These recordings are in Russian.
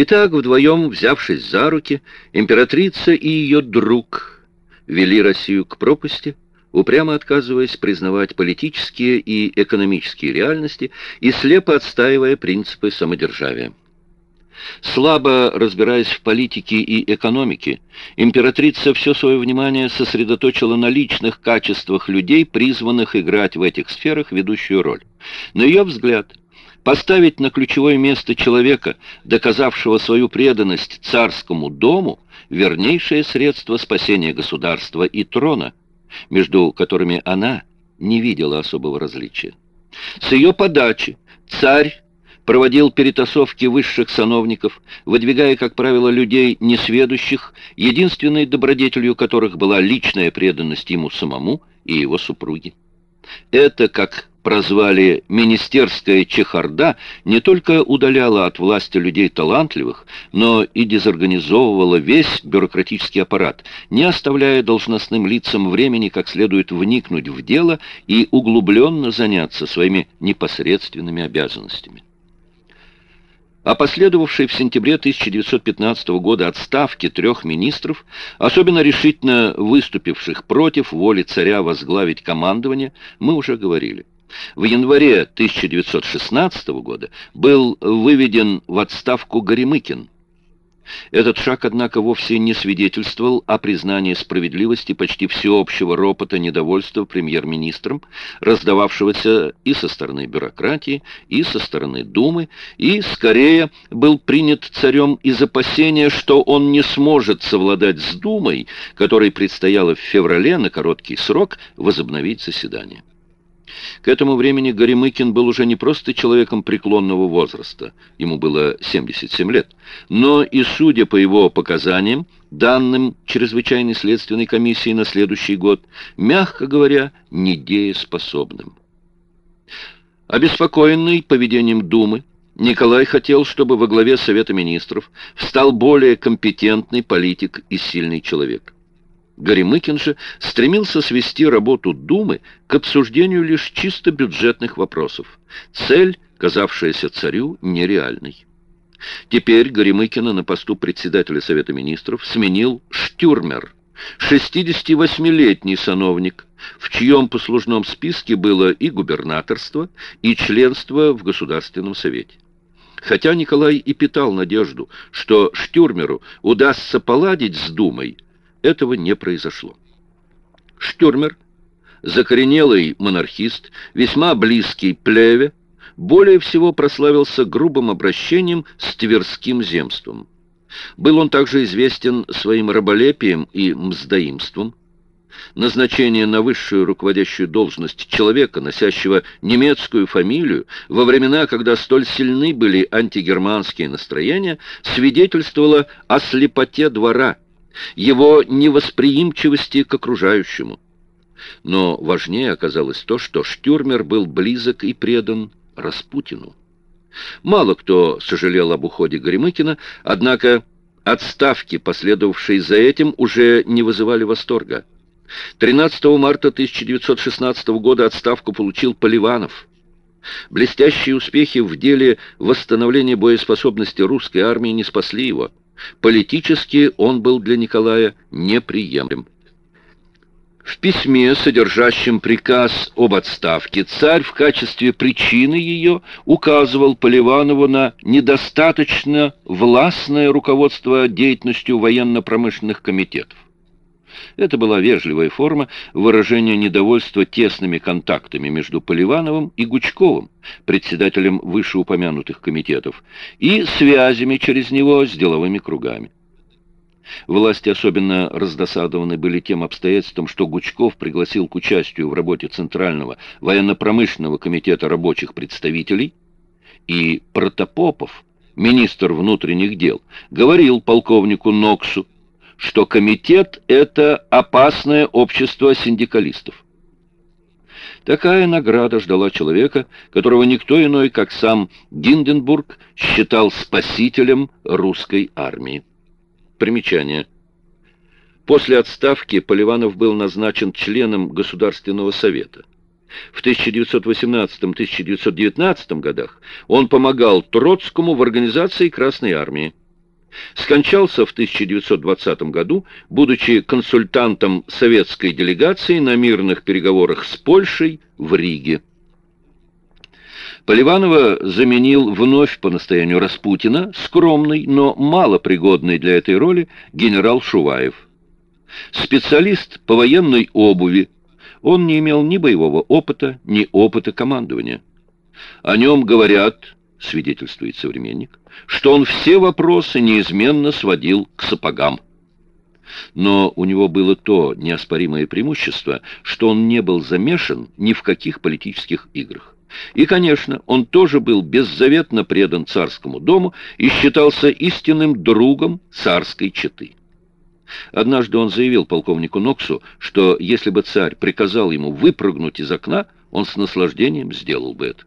Итак, вдвоем, взявшись за руки, императрица и ее друг вели Россию к пропасти, упрямо отказываясь признавать политические и экономические реальности и слепо отстаивая принципы самодержавия. Слабо разбираясь в политике и экономике, императрица все свое внимание сосредоточила на личных качествах людей, призванных играть в этих сферах ведущую роль. На ее взгляд, поставить на ключевое место человека, доказавшего свою преданность царскому дому, вернейшее средство спасения государства и трона, между которыми она не видела особого различия. С ее подачи царь проводил перетасовки высших сановников, выдвигая, как правило, людей несведущих, единственной добродетелью которых была личная преданность ему самому и его супруге. Это, как прозвали «министерская чехарда», не только удаляла от власти людей талантливых, но и дезорганизовывала весь бюрократический аппарат, не оставляя должностным лицам времени как следует вникнуть в дело и углубленно заняться своими непосредственными обязанностями. О последовавшей в сентябре 1915 года отставке трех министров, особенно решительно выступивших против воли царя возглавить командование, мы уже говорили. В январе 1916 года был выведен в отставку Горемыкин, этот шаг, однако, вовсе не свидетельствовал о признании справедливости почти всеобщего ропота недовольства премьер-министром, раздававшегося и со стороны бюрократии, и со стороны Думы, и, скорее, был принят царем из опасения, что он не сможет совладать с Думой, которой предстояло в феврале на короткий срок возобновить заседание. К этому времени Горемыкин был уже не просто человеком преклонного возраста, ему было 77 лет, но и, судя по его показаниям, данным чрезвычайной следственной комиссии на следующий год, мягко говоря, недееспособным. Обеспокоенный поведением Думы, Николай хотел, чтобы во главе Совета Министров встал более компетентный политик и сильный человек. Горемыкин же стремился свести работу Думы к обсуждению лишь чисто бюджетных вопросов, цель, казавшаяся царю нереальной. Теперь Горемыкина на посту председателя Совета Министров сменил Штюрмер, 68-летний сановник, в чьем послужном списке было и губернаторство, и членство в Государственном Совете. Хотя Николай и питал надежду, что Штюрмеру удастся поладить с Думой, этого не произошло. Штюрмер, закоренелый монархист, весьма близкий Плеве, более всего прославился грубым обращением с Тверским земством. Был он также известен своим раболепием и мздоимством. Назначение на высшую руководящую должность человека, носящего немецкую фамилию, во времена, когда столь сильны были антигерманские настроения, свидетельствовало о слепоте двора – его невосприимчивости к окружающему. Но важнее оказалось то, что Штюрмер был близок и предан Распутину. Мало кто сожалел об уходе Горемыкина, однако отставки, последовавшие за этим, уже не вызывали восторга. 13 марта 1916 года отставку получил Поливанов. Блестящие успехи в деле восстановления боеспособности русской армии не спасли его. Политически он был для Николая неприемлем. В письме, содержащем приказ об отставке, царь в качестве причины ее указывал Поливанову на недостаточно властное руководство деятельностью военно-промышленных комитетов. Это была вежливая форма выражения недовольства тесными контактами между Поливановым и Гучковым, председателем вышеупомянутых комитетов, и связями через него с деловыми кругами. Власти особенно раздосадованы были тем обстоятельством, что Гучков пригласил к участию в работе Центрального военно-промышленного комитета рабочих представителей, и Протопопов, министр внутренних дел, говорил полковнику Ноксу, что комитет – это опасное общество синдикалистов. Такая награда ждала человека, которого никто иной, как сам Гинденбург, считал спасителем русской армии. Примечание. После отставки Поливанов был назначен членом Государственного совета. В 1918-1919 годах он помогал Троцкому в организации Красной армии. Скончался в 1920 году, будучи консультантом советской делегации на мирных переговорах с Польшей в Риге. Поливанова заменил вновь по настоянию Распутина скромный, но малопригодный для этой роли генерал Шуваев. Специалист по военной обуви, он не имел ни боевого опыта, ни опыта командования. О нем говорят, свидетельствует современник, что он все вопросы неизменно сводил к сапогам. Но у него было то неоспоримое преимущество, что он не был замешан ни в каких политических играх. И, конечно, он тоже был беззаветно предан царскому дому и считался истинным другом царской четы. Однажды он заявил полковнику Ноксу, что если бы царь приказал ему выпрыгнуть из окна, он с наслаждением сделал бы это.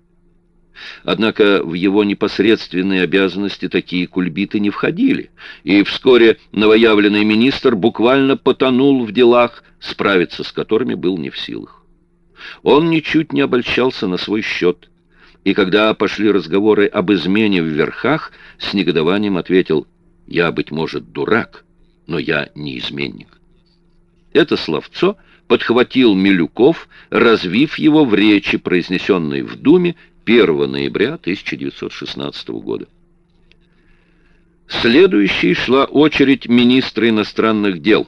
Однако в его непосредственные обязанности такие кульбиты не входили, и вскоре новоявленный министр буквально потонул в делах, справиться с которыми был не в силах. Он ничуть не обольщался на свой счет, и когда пошли разговоры об измене в верхах, с негодованием ответил «Я, быть может, дурак, но я не изменник». Это словцо подхватил Милюков, развив его в речи, произнесенной в Думе 1 ноября 1916 года. Следующей шла очередь министра иностранных дел.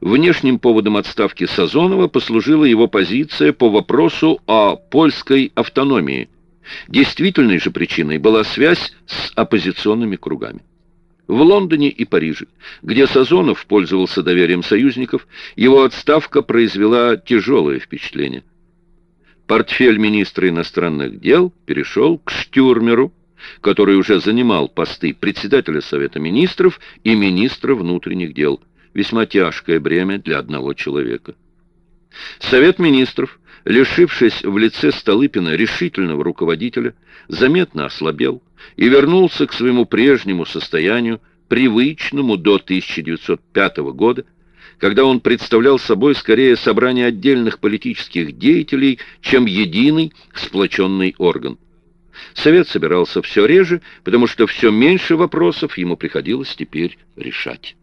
Внешним поводом отставки Сазонова послужила его позиция по вопросу о польской автономии. Действительной же причиной была связь с оппозиционными кругами. В Лондоне и Париже, где Сазонов пользовался доверием союзников, его отставка произвела тяжелое впечатление – Портфель министра иностранных дел перешел к Штюрмеру, который уже занимал посты председателя Совета министров и министра внутренних дел. Весьма тяжкое бремя для одного человека. Совет министров, лишившись в лице Столыпина решительного руководителя, заметно ослабел и вернулся к своему прежнему состоянию, привычному до 1905 года, когда он представлял собой скорее собрание отдельных политических деятелей, чем единый сплоченный орган. Совет собирался все реже, потому что все меньше вопросов ему приходилось теперь решать.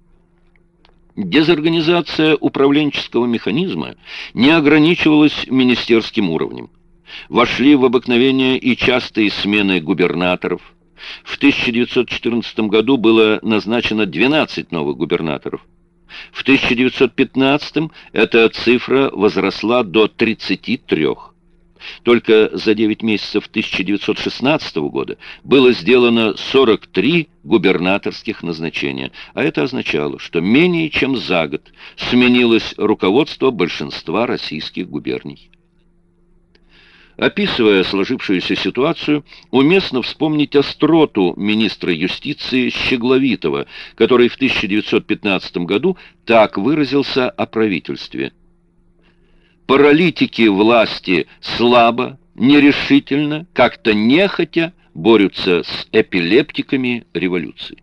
Дезорганизация управленческого механизма не ограничивалась министерским уровнем. Вошли в обыкновение и частые смены губернаторов. В 1914 году было назначено 12 новых губернаторов. В 1915 эта цифра возросла до 33. Только за 9 месяцев 1916 года было сделано 43 губернаторских назначения, а это означало, что менее чем за год сменилось руководство большинства российских губерний. Описывая сложившуюся ситуацию, уместно вспомнить остроту министра юстиции Щегловитова, который в 1915 году так выразился о правительстве. «Паралитики власти слабо, нерешительно, как-то нехотя борются с эпилептиками революции».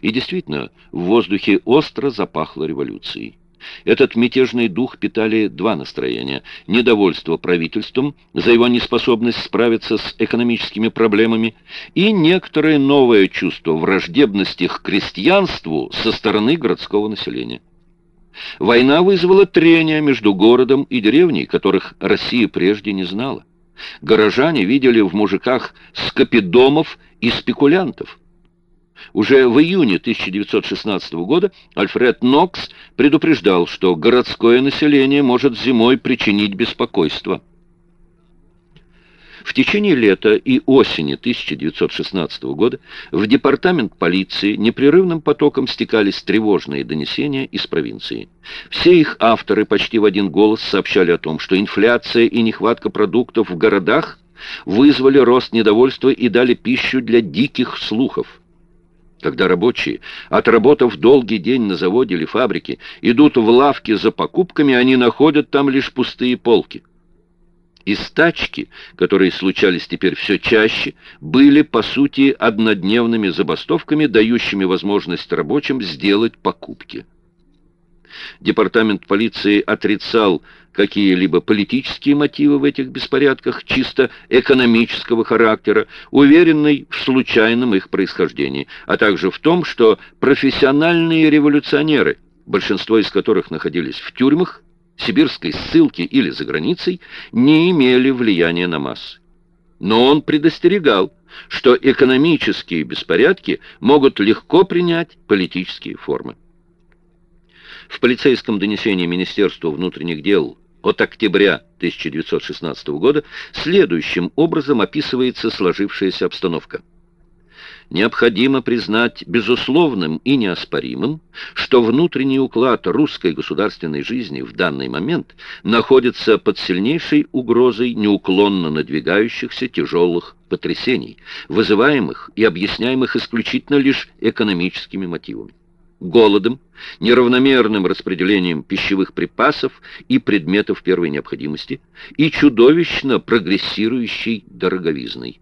И действительно, в воздухе остро запахло революцией. Этот мятежный дух питали два настроения. Недовольство правительством за его неспособность справиться с экономическими проблемами и некоторое новое чувство враждебности к крестьянству со стороны городского населения. Война вызвала трения между городом и деревней, которых Россия прежде не знала. Горожане видели в мужиках скопидомов и спекулянтов. Уже в июне 1916 года Альфред Нокс предупреждал, что городское население может зимой причинить беспокойство. В течение лета и осени 1916 года в департамент полиции непрерывным потоком стекались тревожные донесения из провинции. Все их авторы почти в один голос сообщали о том, что инфляция и нехватка продуктов в городах вызвали рост недовольства и дали пищу для диких слухов. Когда рабочие, отработав долгий день на заводе или фабрике, идут в лавки за покупками, они находят там лишь пустые полки. И стачки, которые случались теперь все чаще, были, по сути, однодневными забастовками, дающими возможность рабочим сделать покупки. Департамент полиции отрицал какие-либо политические мотивы в этих беспорядках, чисто экономического характера, уверенный в случайном их происхождении, а также в том, что профессиональные революционеры, большинство из которых находились в тюрьмах, сибирской ссылке или за границей, не имели влияния на массы. Но он предостерегал, что экономические беспорядки могут легко принять политические формы. В полицейском донесении Министерства внутренних дел от октября 1916 года следующим образом описывается сложившаяся обстановка. Необходимо признать безусловным и неоспоримым, что внутренний уклад русской государственной жизни в данный момент находится под сильнейшей угрозой неуклонно надвигающихся тяжелых потрясений, вызываемых и объясняемых исключительно лишь экономическими мотивами голодом, неравномерным распределением пищевых припасов и предметов первой необходимости и чудовищно прогрессирующей дороговизной.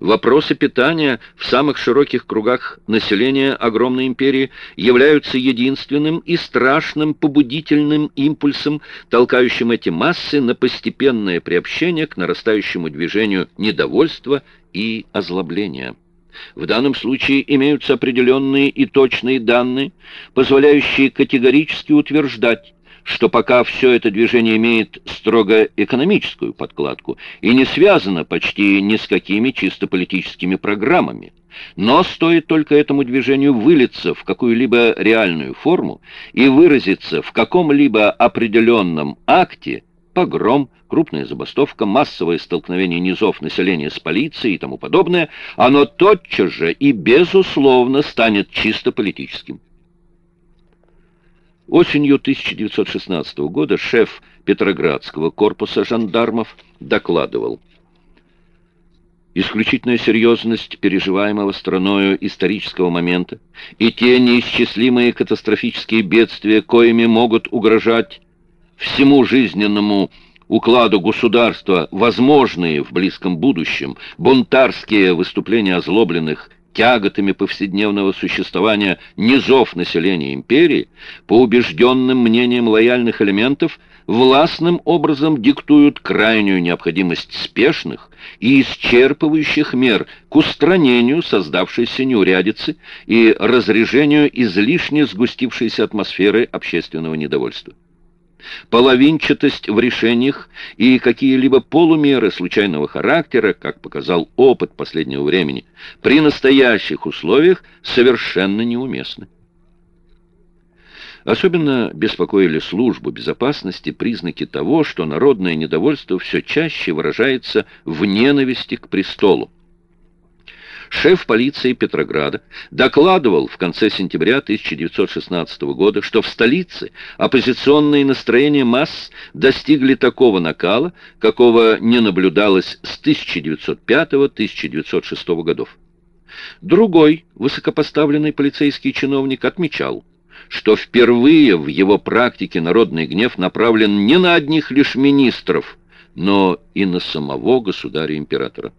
Вопросы питания в самых широких кругах населения огромной империи являются единственным и страшным побудительным импульсом, толкающим эти массы на постепенное приобщение к нарастающему движению недовольства и озлобления. В данном случае имеются определенные и точные данные, позволяющие категорически утверждать, что пока все это движение имеет строго экономическую подкладку и не связано почти ни с какими чисто политическими программами, но стоит только этому движению вылиться в какую-либо реальную форму и выразиться в каком-либо определенном акте, погром, крупная забастовка, массовое столкновение низов населения с полицией и тому подобное, оно тотчас же и безусловно станет чисто политическим. Осенью 1916 года шеф Петроградского корпуса жандармов докладывал. Исключительная серьезность переживаемого страною исторического момента и те неисчислимые катастрофические бедствия, коими могут угрожать всему жизненному укладу государства, возможные в близком будущем, бунтарские выступления озлобленных тяготами повседневного существования низов населения империи, по убежденным мнениям лояльных элементов, властным образом диктуют крайнюю необходимость спешных и исчерпывающих мер к устранению создавшейся неурядицы и разрежению излишне сгустившейся атмосферы общественного недовольства половинчатость в решениях и какие-либо полумеры случайного характера, как показал опыт последнего времени, при настоящих условиях совершенно неуместны. Особенно беспокоили службу безопасности признаки того, что народное недовольство все чаще выражается в ненависти к престолу шеф полиции Петрограда докладывал в конце сентября 1916 года, что в столице оппозиционные настроения масс достигли такого накала, какого не наблюдалось с 1905-1906 годов. Другой высокопоставленный полицейский чиновник отмечал, что впервые в его практике народный гнев направлен не на одних лишь министров, но и на самого государя-императора.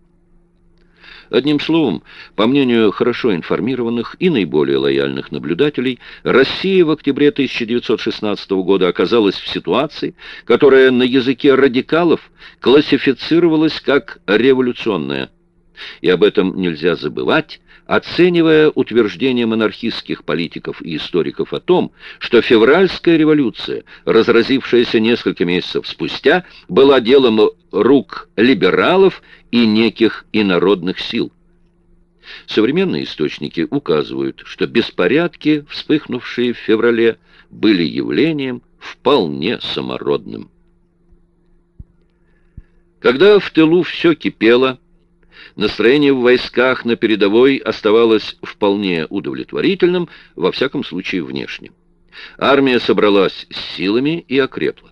Одним словом, по мнению хорошо информированных и наиболее лояльных наблюдателей, Россия в октябре 1916 года оказалась в ситуации, которая на языке радикалов классифицировалась как революционная. И об этом нельзя забывать, оценивая утверждения монархистских политиков и историков о том, что февральская революция, разразившаяся несколько месяцев спустя, была делом рук либералов и неких инородных сил. Современные источники указывают, что беспорядки, вспыхнувшие в феврале, были явлением вполне самородным. Когда в тылу все кипело, Настроение в войсках на передовой оставалось вполне удовлетворительным, во всяком случае внешне. Армия собралась с силами и окрепла.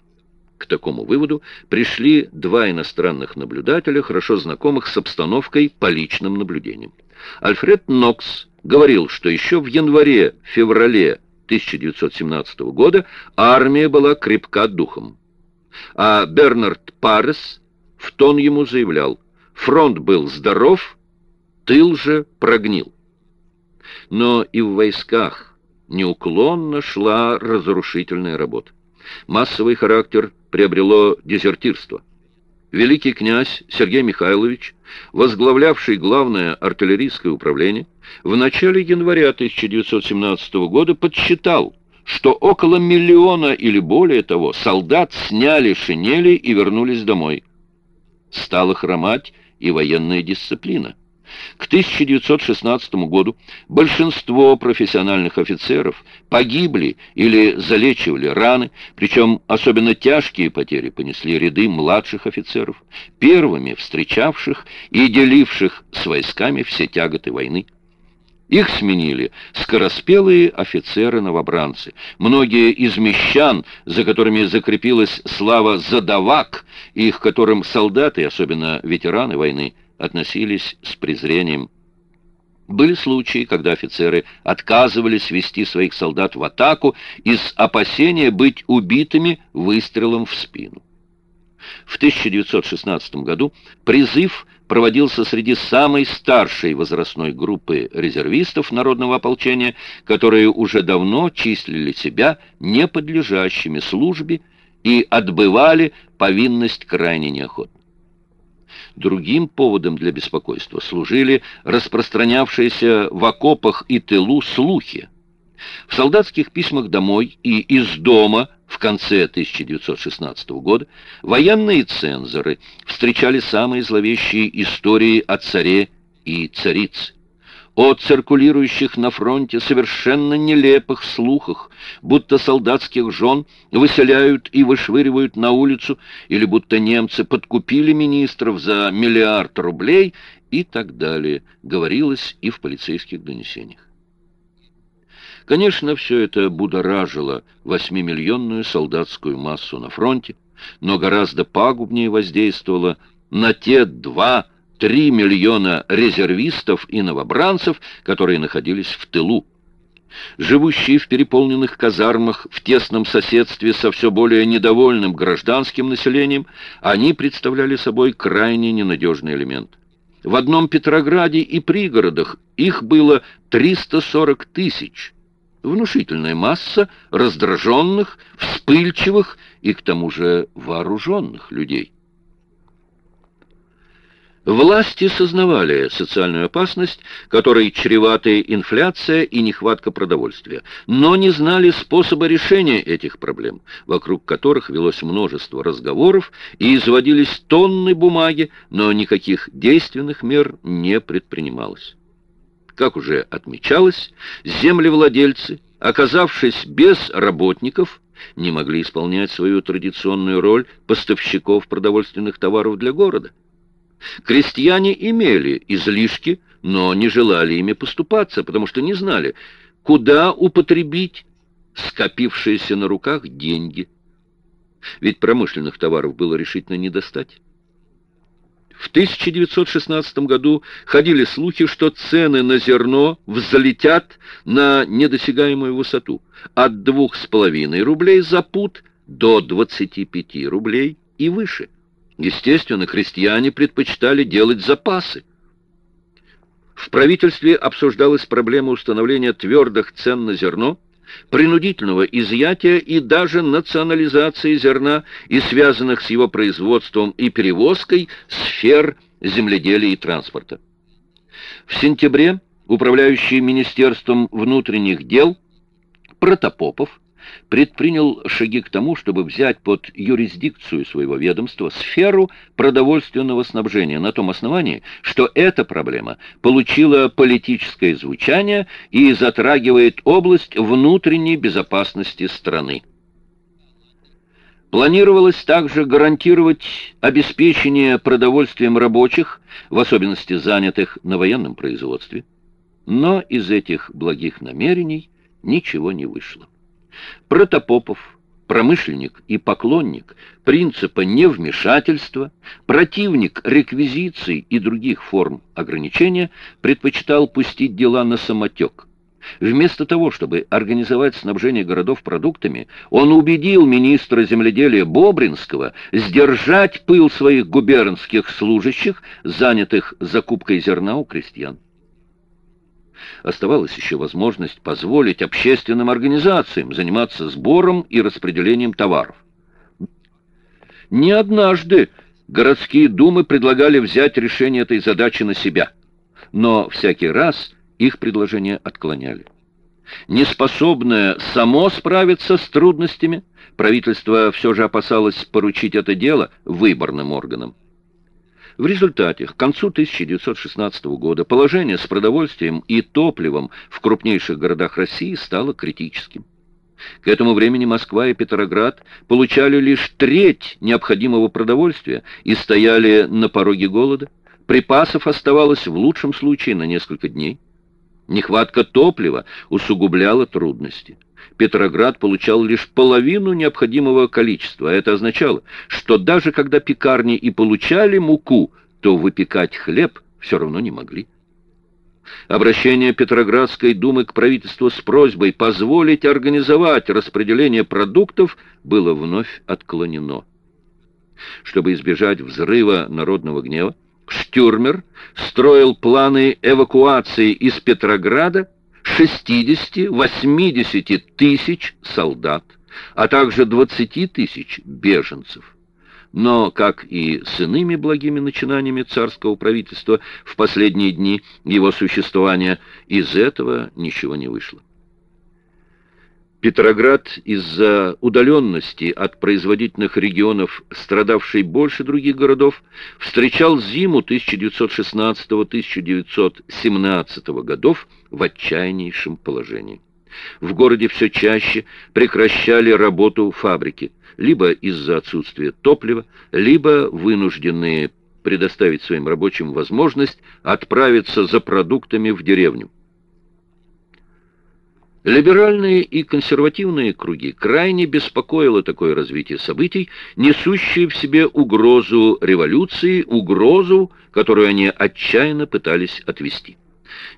К такому выводу пришли два иностранных наблюдателя, хорошо знакомых с обстановкой по личным наблюдениям. Альфред Нокс говорил, что еще в январе-феврале 1917 года армия была крепка духом. А Бернард Парес в тон ему заявлял, Фронт был здоров, тыл же прогнил. Но и в войсках, неуклонно шла разрушительная работа. Массовый характер приобрело дезертирство. Великий князь Сергей Михайлович, возглавлявший главное артиллерийское управление, в начале января 1917 года подсчитал, что около миллиона или более того солдат сняли шинели и вернулись домой. Стала хромать и военная дисциплина. К 1916 году большинство профессиональных офицеров погибли или залечивали раны, причем особенно тяжкие потери понесли ряды младших офицеров, первыми встречавших и деливших с войсками все тяготы войны. Их сменили скороспелые офицеры-новобранцы. Многие из мещан, за которыми закрепилась слава задавак, и к которым солдаты, особенно ветераны войны, относились с презрением. Были случаи, когда офицеры отказывались вести своих солдат в атаку из опасения быть убитыми выстрелом в спину. В 1916 году призыв проводился среди самой старшей возрастной группы резервистов народного ополчения, которые уже давно числили себя неподлежащими службе и отбывали повинность крайне неохотно. Другим поводом для беспокойства служили распространявшиеся в окопах и тылу слухи. В солдатских письмах домой и из дома в конце 1916 года военные цензоры встречали самые зловещие истории о царе и царице, о циркулирующих на фронте совершенно нелепых слухах, будто солдатских жен выселяют и вышвыривают на улицу, или будто немцы подкупили министров за миллиард рублей и так далее, говорилось и в полицейских донесениях. Конечно, все это будоражило восьмимиллионную солдатскую массу на фронте, но гораздо пагубнее воздействовало на те два-три миллиона резервистов и новобранцев, которые находились в тылу. Живущие в переполненных казармах в тесном соседстве со все более недовольным гражданским населением, они представляли собой крайне ненадежный элемент. В одном Петрограде и пригородах их было 340 тысяч, внушительная масса раздраженных, вспыльчивых и к тому же вооруженных людей. Власти сознавали социальную опасность, которой чреваты инфляция и нехватка продовольствия, но не знали способа решения этих проблем, вокруг которых велось множество разговоров и изводились тонны бумаги, но никаких действенных мер не предпринималось. Как уже отмечалось, землевладельцы, оказавшись без работников, не могли исполнять свою традиционную роль поставщиков продовольственных товаров для города. Крестьяне имели излишки, но не желали ими поступаться, потому что не знали, куда употребить скопившиеся на руках деньги. Ведь промышленных товаров было решительно не достать. В 1916 году ходили слухи, что цены на зерно взлетят на недосягаемую высоту от 2,5 рублей за пуд до 25 рублей и выше. Естественно, крестьяне предпочитали делать запасы. В правительстве обсуждалась проблема установления твердых цен на зерно, принудительного изъятия и даже национализации зерна и связанных с его производством и перевозкой сфер земледелия и транспорта. В сентябре управляющий Министерством внутренних дел Протопопов предпринял шаги к тому, чтобы взять под юрисдикцию своего ведомства сферу продовольственного снабжения на том основании, что эта проблема получила политическое звучание и затрагивает область внутренней безопасности страны. Планировалось также гарантировать обеспечение продовольствием рабочих, в особенности занятых на военном производстве. Но из этих благих намерений ничего не вышло. Протопопов, промышленник и поклонник принципа невмешательства, противник реквизиций и других форм ограничения, предпочитал пустить дела на самотек. Вместо того, чтобы организовать снабжение городов продуктами, он убедил министра земледелия Бобринского сдержать пыл своих губернских служащих, занятых закупкой зерна у крестьян. Оставалась еще возможность позволить общественным организациям заниматься сбором и распределением товаров. Не однажды городские думы предлагали взять решение этой задачи на себя, но всякий раз их предложения отклоняли. Неспособное само справиться с трудностями, правительство все же опасалось поручить это дело выборным органам. В результате, к концу 1916 года положение с продовольствием и топливом в крупнейших городах России стало критическим. К этому времени Москва и Петроград получали лишь треть необходимого продовольствия и стояли на пороге голода. Припасов оставалось в лучшем случае на несколько дней. Нехватка топлива усугубляла трудности. Петроград получал лишь половину необходимого количества. Это означало, что даже когда пекарни и получали муку, то выпекать хлеб все равно не могли. Обращение Петроградской думы к правительству с просьбой позволить организовать распределение продуктов было вновь отклонено. Чтобы избежать взрыва народного гнева, Штюрмер строил планы эвакуации из Петрограда 60-80 тысяч солдат, а также 20 тысяч беженцев. Но, как и с иными благими начинаниями царского правительства в последние дни его существования, из этого ничего не вышло. Петроград из-за удаленности от производительных регионов, страдавший больше других городов, встречал зиму 1916-1917 годов в отчаяннейшем положении. В городе все чаще прекращали работу фабрики, либо из-за отсутствия топлива, либо вынужденные предоставить своим рабочим возможность отправиться за продуктами в деревню. Либеральные и консервативные круги крайне беспокоило такое развитие событий, несущее в себе угрозу революции, угрозу, которую они отчаянно пытались отвести.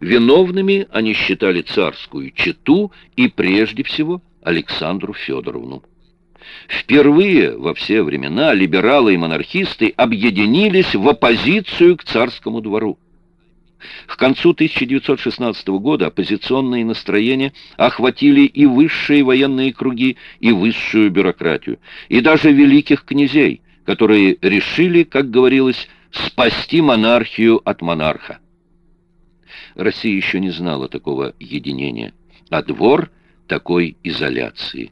Виновными они считали царскую чету и, прежде всего, Александру Федоровну. Впервые во все времена либералы и монархисты объединились в оппозицию к царскому двору. К концу 1916 года оппозиционные настроения охватили и высшие военные круги, и высшую бюрократию, и даже великих князей, которые решили, как говорилось, спасти монархию от монарха. Россия еще не знала такого единения, а двор такой изоляции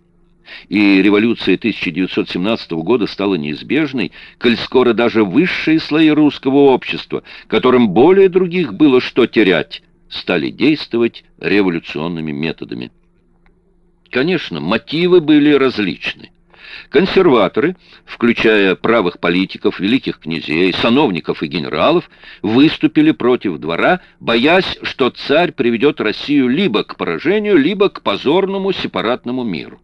и революция 1917 года стала неизбежной, коль скоро даже высшие слои русского общества, которым более других было что терять, стали действовать революционными методами. Конечно, мотивы были различны. Консерваторы, включая правых политиков, великих князей, сановников и генералов, выступили против двора, боясь, что царь приведет Россию либо к поражению, либо к позорному сепаратному миру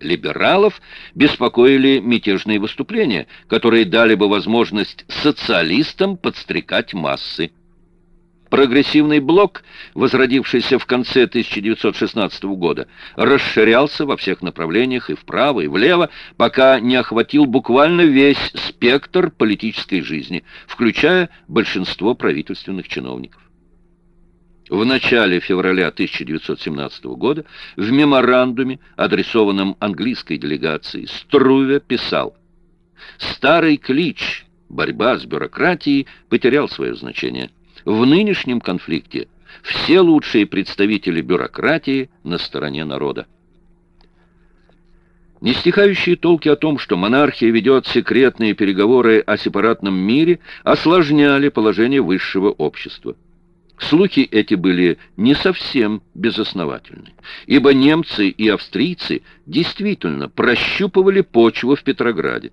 либералов беспокоили мятежные выступления, которые дали бы возможность социалистам подстрекать массы. Прогрессивный блок, возродившийся в конце 1916 года, расширялся во всех направлениях и вправо, и влево, пока не охватил буквально весь спектр политической жизни, включая большинство правительственных чиновников. В начале февраля 1917 года в меморандуме, адресованном английской делегации, Струве писал «Старый клич «борьба с бюрократией» потерял свое значение. В нынешнем конфликте все лучшие представители бюрократии на стороне народа». Нестихающие толки о том, что монархия ведет секретные переговоры о сепаратном мире, осложняли положение высшего общества. Слухи эти были не совсем безосновательны, ибо немцы и австрийцы действительно прощупывали почву в Петрограде.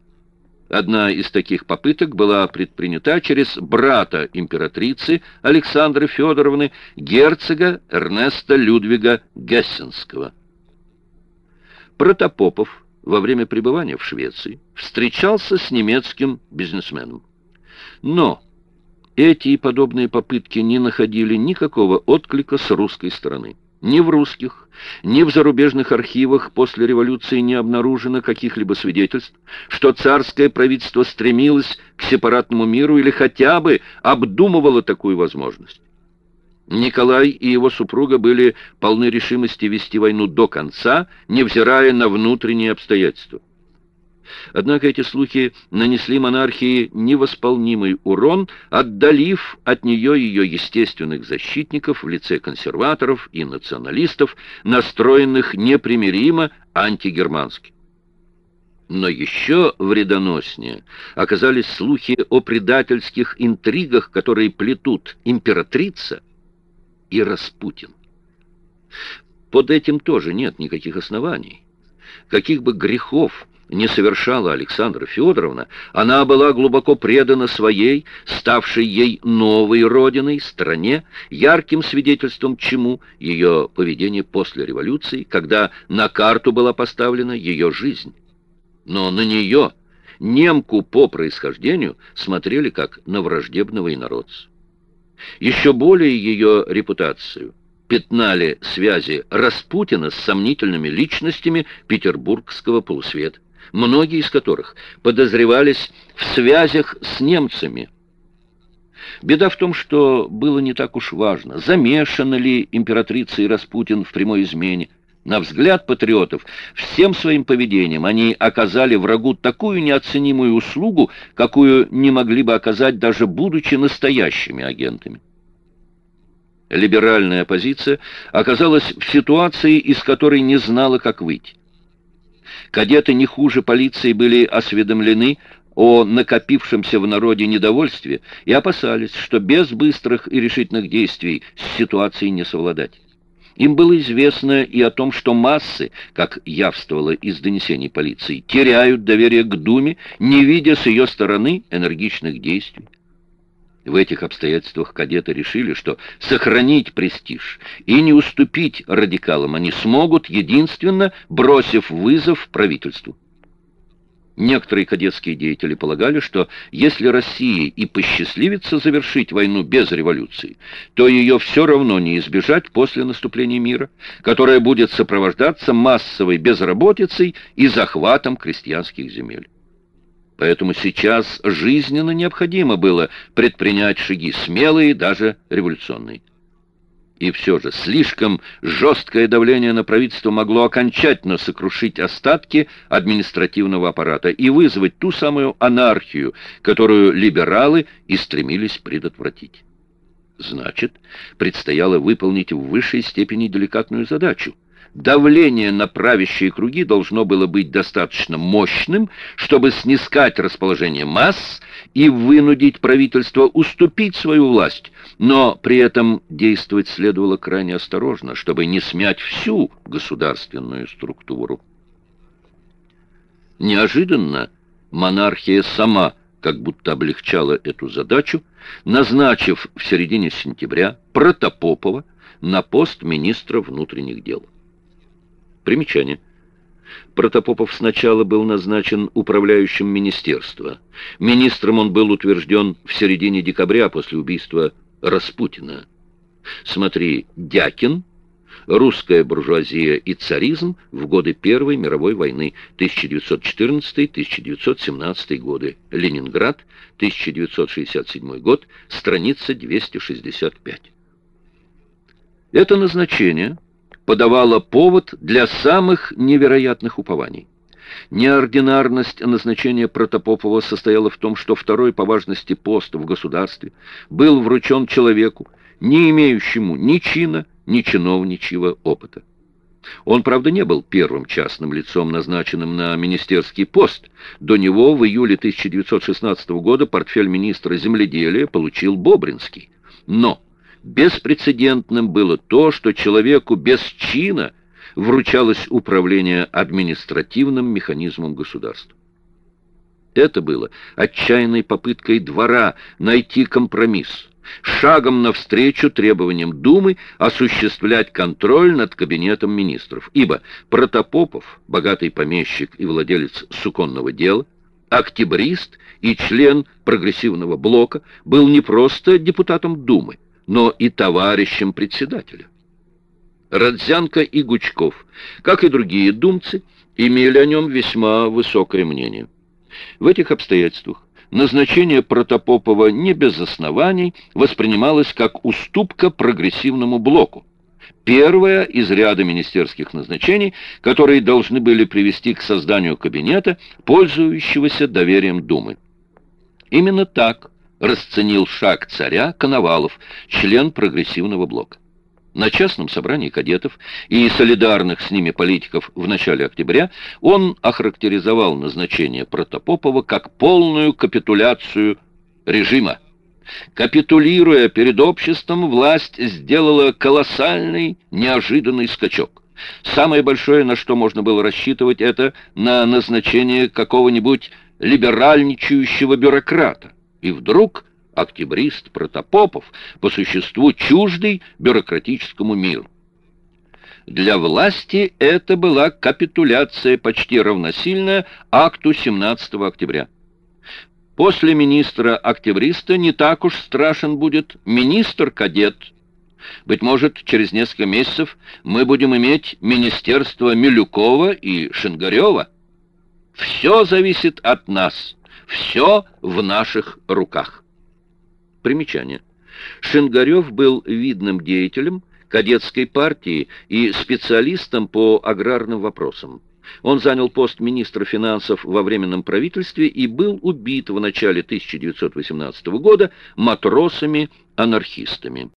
Одна из таких попыток была предпринята через брата императрицы Александры Федоровны, герцога Эрнеста Людвига Гессенского. Протопопов во время пребывания в Швеции встречался с немецким бизнесменом. Но эти и подобные попытки не находили никакого отклика с русской стороны. Ни в русских, ни в зарубежных архивах после революции не обнаружено каких-либо свидетельств, что царское правительство стремилось к сепаратному миру или хотя бы обдумывало такую возможность. Николай и его супруга были полны решимости вести войну до конца, невзирая на внутренние обстоятельства. Однако эти слухи нанесли монархии невосполнимый урон, отдалив от нее ее естественных защитников в лице консерваторов и националистов, настроенных непримиримо антигермански. Но еще вредоноснее оказались слухи о предательских интригах, которые плетут императрица и Распутин. Под этим тоже нет никаких оснований. Каких бы грехов не совершала Александра Федоровна, она была глубоко предана своей, ставшей ей новой родиной, стране, ярким свидетельством чему ее поведение после революции, когда на карту была поставлена ее жизнь. Но на нее, немку по происхождению, смотрели как на враждебного инородца. Еще более ее репутацию пятнали связи Распутина с сомнительными личностями петербургского полусвета многие из которых подозревались в связях с немцами. Беда в том, что было не так уж важно, замешана ли императрица и Распутин в прямой измене. На взгляд патриотов, всем своим поведением они оказали врагу такую неоценимую услугу, какую не могли бы оказать даже будучи настоящими агентами. Либеральная оппозиция оказалась в ситуации, из которой не знала, как выйти. Кадеты не хуже полиции были осведомлены о накопившемся в народе недовольстве и опасались, что без быстрых и решительных действий с ситуацией не совладать. Им было известно и о том, что массы, как явствовало из донесений полиции, теряют доверие к Думе, не видя с ее стороны энергичных действий. В этих обстоятельствах кадеты решили, что сохранить престиж и не уступить радикалам они смогут, единственно бросив вызов правительству. Некоторые кадетские деятели полагали, что если России и посчастливится завершить войну без революции, то ее все равно не избежать после наступления мира, которое будет сопровождаться массовой безработицей и захватом крестьянских земель. Поэтому сейчас жизненно необходимо было предпринять шаги смелые, даже революционные. И все же слишком жесткое давление на правительство могло окончательно сокрушить остатки административного аппарата и вызвать ту самую анархию, которую либералы и стремились предотвратить. Значит, предстояло выполнить в высшей степени деликатную задачу давление на правящие круги должно было быть достаточно мощным, чтобы снискать расположение масс и вынудить правительство уступить свою власть, но при этом действовать следовало крайне осторожно, чтобы не смять всю государственную структуру. Неожиданно монархия сама как будто облегчала эту задачу, назначив в середине сентября Протопопова на пост министра внутренних дел. Примечание. Протопопов сначала был назначен управляющим министерства. Министром он был утвержден в середине декабря после убийства Распутина. Смотри, Дякин, «Русская буржуазия и царизм в годы Первой мировой войны 1914-1917 годы. Ленинград, 1967 год, страница 265». Это назначение подавала повод для самых невероятных упований. Неординарность назначения Протопопова состояла в том, что второй по важности пост в государстве был вручен человеку, не имеющему ни чина, ни чиновничьего опыта. Он, правда, не был первым частным лицом, назначенным на министерский пост. До него в июле 1916 года портфель министра земледелия получил Бобринский. Но Беспрецедентным было то, что человеку без чина вручалось управление административным механизмом государства. Это было отчаянной попыткой двора найти компромисс, шагом навстречу требованиям Думы осуществлять контроль над кабинетом министров, ибо Протопопов, богатый помещик и владелец суконного дела, октябрист и член прогрессивного блока, был не просто депутатом Думы, но и товарищем председателя. Родзянко и Гучков, как и другие думцы, имели о нем весьма высокое мнение. В этих обстоятельствах назначение Протопопова не без оснований воспринималось как уступка прогрессивному блоку. Первое из ряда министерских назначений, которые должны были привести к созданию кабинета, пользующегося доверием Думы. Именно так расценил шаг царя Коновалов, член прогрессивного блока. На частном собрании кадетов и солидарных с ними политиков в начале октября он охарактеризовал назначение Протопопова как полную капитуляцию режима. Капитулируя перед обществом, власть сделала колоссальный, неожиданный скачок. Самое большое, на что можно было рассчитывать, это на назначение какого-нибудь либеральничающего бюрократа. И вдруг октябрист Протопопов, по существу чуждый бюрократическому миру. Для власти это была капитуляция, почти равносильная акту 17 октября. После министра-октябриста не так уж страшен будет министр-кадет. Быть может, через несколько месяцев мы будем иметь министерство Милюкова и Шингарева. Все зависит от нас, все в наших руках. Примечание. Шингарев был видным деятелем кадетской партии и специалистом по аграрным вопросам. Он занял пост министра финансов во Временном правительстве и был убит в начале 1918 года матросами-анархистами.